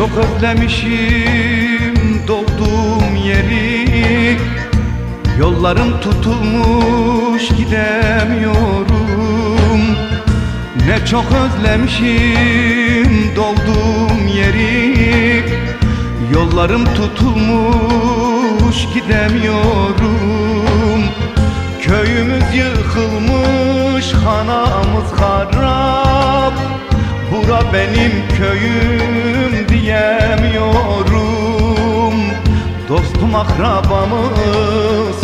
çok özlemişim doğduğum yeri. Yollarım tutulmuş gidemiyorum. Ne çok özlemişim doğduğum yeri. Yollarım tutulmuş gidemiyorum. Köyümüz yıkılmış hanamız harap. Bura benim köyüm diyemiyorum Dostum akrabamı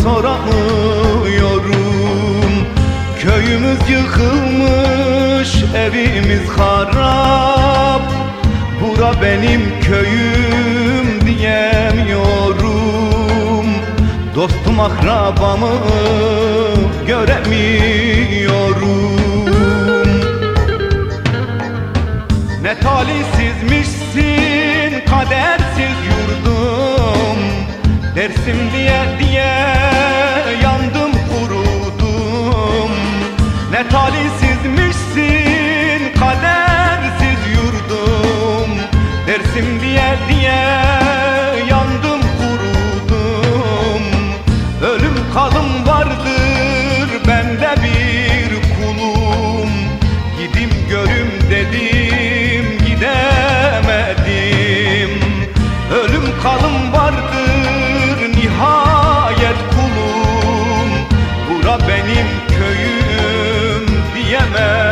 soramıyorum. Köyümüz yıkılmış evimiz harap. Bura benim köyüm diyemiyorum. Dostum akrabamı göremiyorum. Ne talihsizmişsin Ne talihsizmişsin kadersiz yurdum. Dersim diye diye yandım kurudum. Ölüm kalım vardır bende bir kulum. Gidim görüm dedim gidemedim. Ölüm kalım vardır nihayet kulum. Bura benim köyüm Summer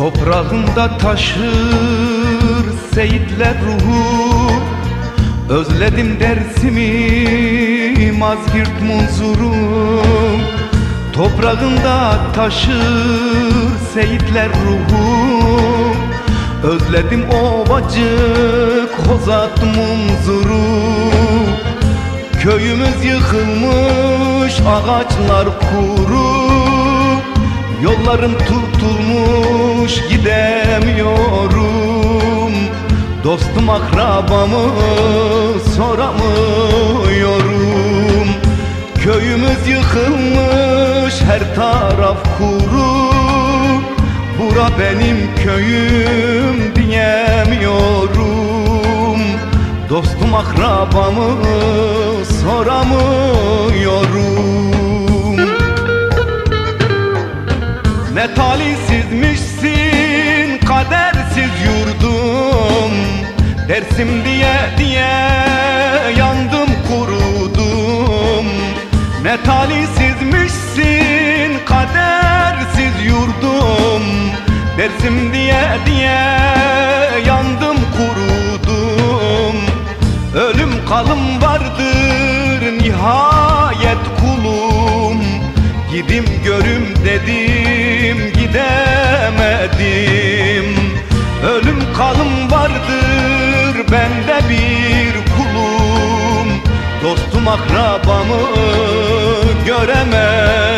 Toprağında taşır seyitler ruhu. Özledim dersimi mazgirt munzurum. Toprağında taşır seyitler ruhu. Özledim ovacık hozat munzuru. Köyümüz yıkılmış ağaçlar kuru Yollarım tutulmuş gidemiyorum. Dostum akrabamı soramıyorum. Köyümüz yıkılmış her taraf kuru. Bura benim köyüm diyemiyorum. Dostum akrabamı soramıyorum Ne talihsizmişsin kadersiz yurdum. Dersim diye diye yandım kurudum. Ne talihsizmişsin kadersiz yurdum. Dersim diye diye yandım kurudum. Ölüm kalım vardır nihayet kulum. Gidim görüm dedim bir kulum. Dostum akrabamı göremedim